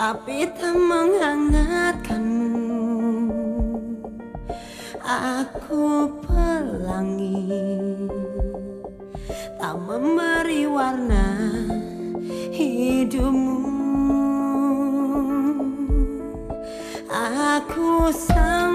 tapi tak menghangatkanmu aku pelangi. Tak memberi warna hidupmu. Aku sama